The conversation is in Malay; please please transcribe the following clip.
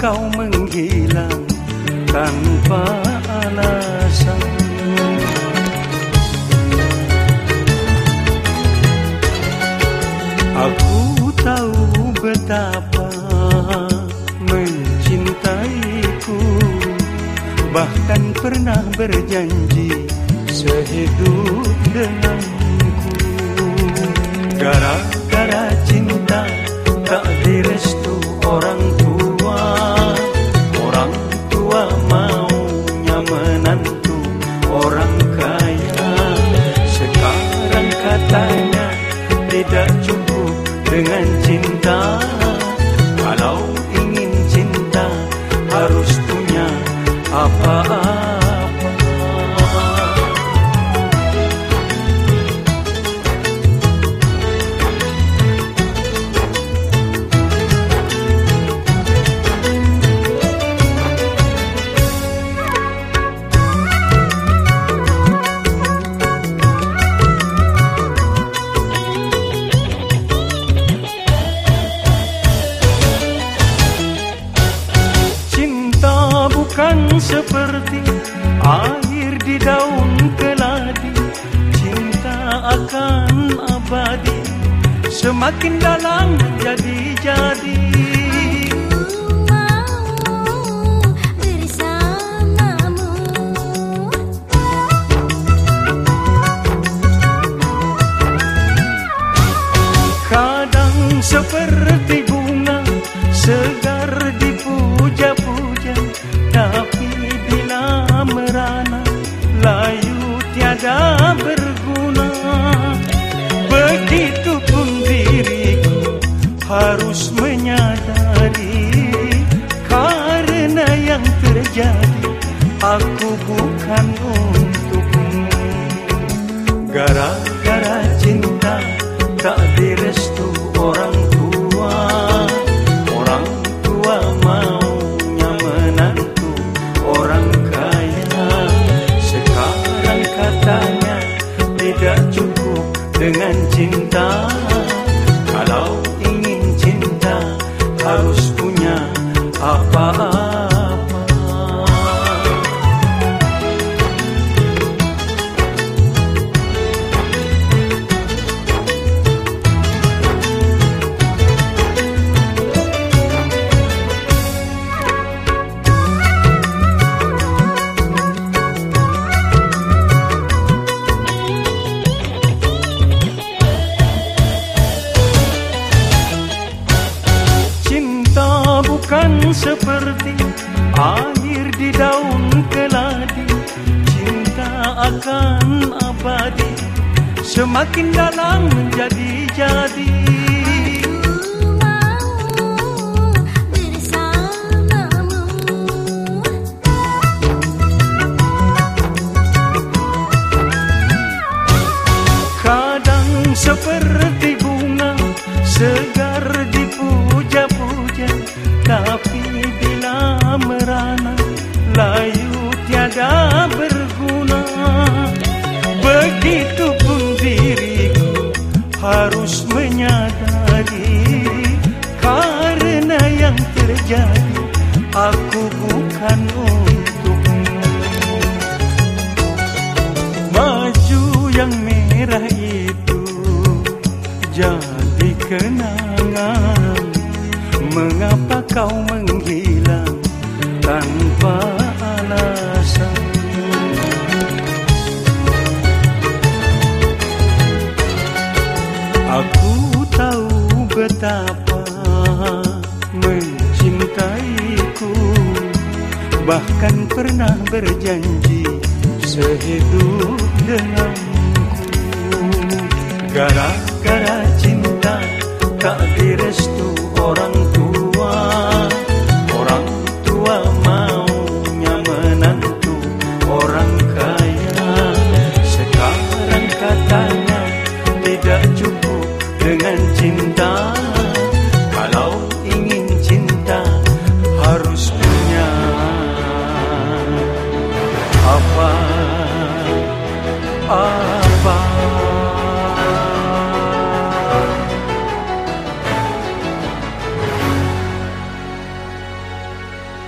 kau menghilang tanpa alasan. Aku tahu betapa mencintaiku. Bahkan pernah berjanji dengan cinta keladi Cinta akan abadi. Semakin dalam jadi-jadi Kadang seperti bunga segar tiada berguna. Begitupun diriku harus menyadari Karena yang terjadi aku bukan untukmu. Gara-gara cinta tak direstu seperti air di daun keladi. Cinta akan abadi Semakin dalam menjadi-jadi Kadang seperti layu tiada berguna. Begitupun diriku harus menyadari Karena yang terjadi aku bukan untukmu. Baju yang merah itu jadi kenangan. Mengapa kau menghilang betapa mencintaiku. Bahkan pernah berjanji sehidup denganku. Gara-gara Ah, paz.